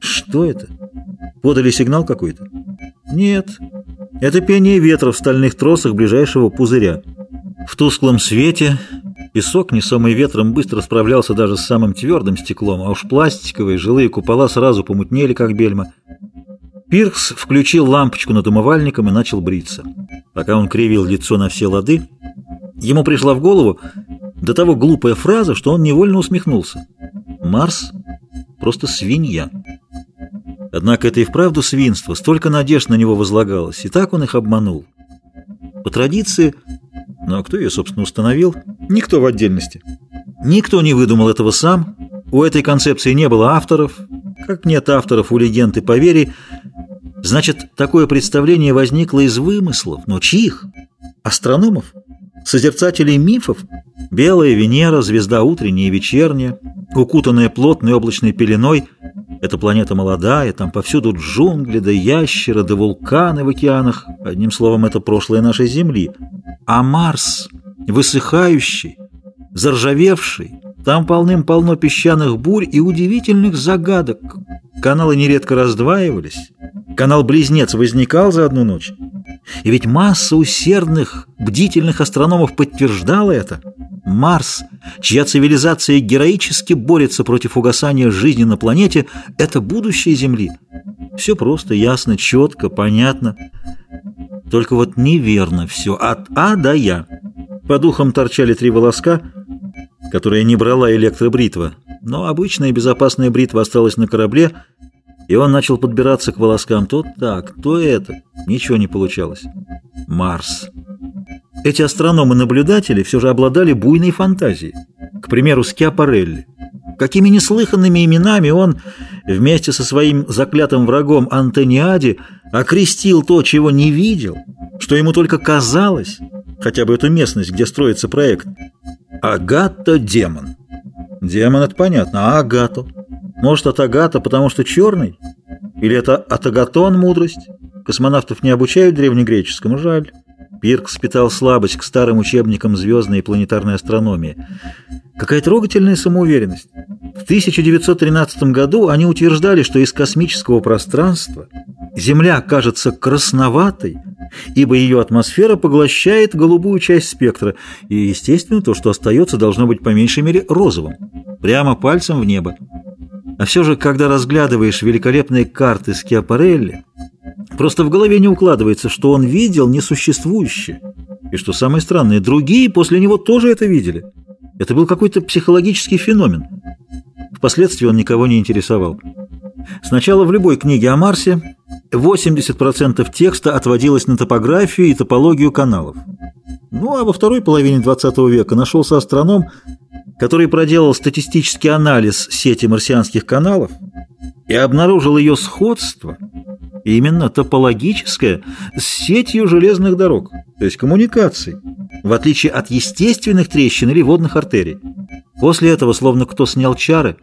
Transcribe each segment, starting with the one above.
Что это? Подали сигнал какой-то? Нет. Это пение ветра в стальных тросах ближайшего пузыря. В тусклом свете песок, несомый ветром, быстро справлялся даже с самым твердым стеклом, а уж пластиковые жилые купола сразу помутнели, как бельма. Пиркс включил лампочку над умывальником и начал бриться. Пока он кривил лицо на все лады, ему пришла в голову до того глупая фраза, что он невольно усмехнулся. Марс — просто свинья. Однако это и вправду свинство, столько надежд на него возлагалось, и так он их обманул. По традиции, ну а кто ее, собственно, установил? Никто в отдельности. Никто не выдумал этого сам, у этой концепции не было авторов, как нет авторов у легенд и поверий, Значит, такое представление возникло из вымыслов, но чьих? Астрономов? Созерцателей мифов? Белая Венера, звезда утренняя и вечерняя, укутанная плотной облачной пеленой. Эта планета молодая, там повсюду джунгли, да ящеры, да вулканы в океанах. Одним словом, это прошлое нашей Земли. А Марс, высыхающий, заржавевший, там полным-полно песчаных бурь и удивительных загадок. Каналы нередко раздваивались, Канал-близнец возникал за одну ночь. И ведь масса усердных, бдительных астрономов подтверждала это. Марс, чья цивилизация героически борется против угасания жизни на планете, это будущее Земли. Все просто, ясно, четко, понятно. Только вот неверно все, от А до Я. По духам торчали три волоска, которые не брала электробритва, но обычная безопасная бритва осталась на корабле, и он начал подбираться к волоскам. То так, то это. Ничего не получалось. Марс. Эти астрономы-наблюдатели все же обладали буйной фантазией. К примеру, Скиапарелли. Какими неслыханными именами он вместе со своим заклятым врагом Антониади окрестил то, чего не видел, что ему только казалось, хотя бы эту местность, где строится проект. Агата-демон. Демон — это понятно, а Агату? Может, от Агата, потому что черный? Или это от Агатон мудрость? Космонавтов не обучают древнегреческому, жаль. Пирк спитал слабость к старым учебникам звездной и планетарной астрономии. Какая трогательная самоуверенность. В 1913 году они утверждали, что из космического пространства Земля кажется красноватой, ибо ее атмосфера поглощает голубую часть спектра, и, естественно, то, что остается, должно быть по меньшей мере розовым, прямо пальцем в небо. А все же, когда разглядываешь великолепные карты Скиапарелли, просто в голове не укладывается, что он видел несуществующее. И что самое странное, другие после него тоже это видели. Это был какой-то психологический феномен. Впоследствии он никого не интересовал. Сначала в любой книге о Марсе 80% текста отводилось на топографию и топологию каналов. Ну а во второй половине 20 века нашелся астроном, который проделал статистический анализ сети марсианских каналов и обнаружил ее сходство, именно топологическое, с сетью железных дорог, то есть коммуникаций, в отличие от естественных трещин или водных артерий. После этого, словно кто снял чары,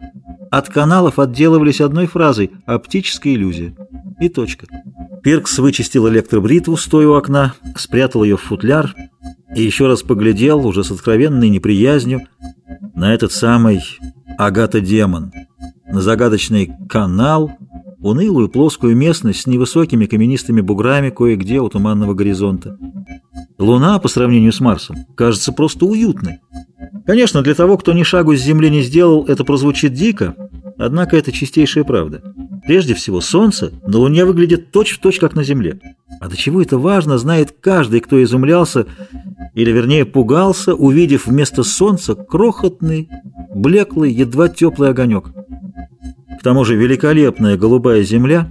от каналов отделывались одной фразой «оптическая иллюзия» и точка. Пиркс вычистил электробритву, стоя у окна, спрятал ее в футляр и еще раз поглядел, уже с откровенной неприязнью, на этот самый Агата-демон, на загадочный канал, унылую плоскую местность с невысокими каменистыми буграми кое-где у туманного горизонта. Луна, по сравнению с Марсом, кажется просто уютной. Конечно, для того, кто ни шагу с Земли не сделал, это прозвучит дико, однако это чистейшая правда. Прежде всего, Солнце на Луне выглядит точь-в-точь, точь, как на Земле. А до чего это важно, знает каждый, кто изумлялся, или вернее пугался, увидев вместо Солнца крохотный, блеклый, едва теплый огонек. Тому же великолепная голубая Земля,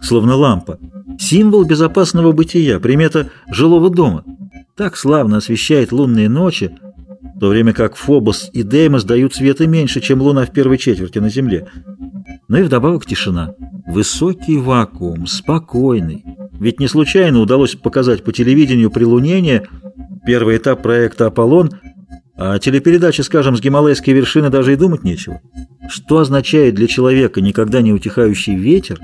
словно лампа, символ безопасного бытия, примета жилого дома. Так славно освещает лунные ночи, в то время как Фобос и Деймос дают света меньше, чем Луна в первой четверти на Земле. Но и вдобавок тишина. Высокий вакуум, спокойный. Ведь не случайно удалось показать по телевидению прилунение, первый этап проекта «Аполлон», а телепередачи, скажем, с гималайской вершины даже и думать нечего. Что означает для человека никогда не утихающий ветер,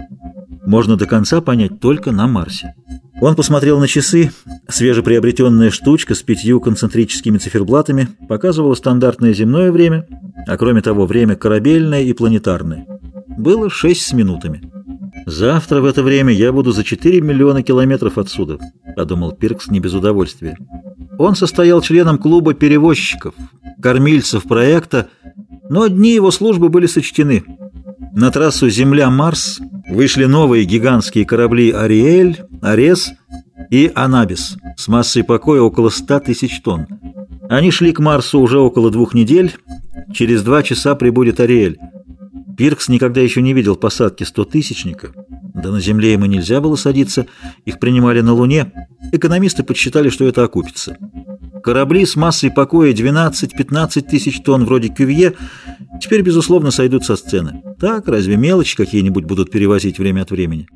можно до конца понять только на Марсе. Он посмотрел на часы. Свежеприобретенная штучка с пятью концентрическими циферблатами показывала стандартное земное время, а кроме того время корабельное и планетарное. было 6 с минутами. «Завтра в это время я буду за 4 миллиона километров отсюда», — подумал Пиркс не без удовольствия. Он состоял членом клуба перевозчиков, кормильцев проекта, но дни его службы были сочтены. На трассу Земля-Марс вышли новые гигантские корабли «Ариэль», «Арес» и «Анабис» с массой покоя около 100 тысяч тонн. Они шли к Марсу уже около двух недель, через два часа прибудет «Ариэль». Пиркс никогда еще не видел посадки стотысячника. Да на Земле ему нельзя было садиться, их принимали на Луне. Экономисты подсчитали, что это окупится. Корабли с массой покоя 12-15 тысяч тонн вроде Кювье теперь, безусловно, сойдут со сцены. Так, разве мелочи какие-нибудь будут перевозить время от времени?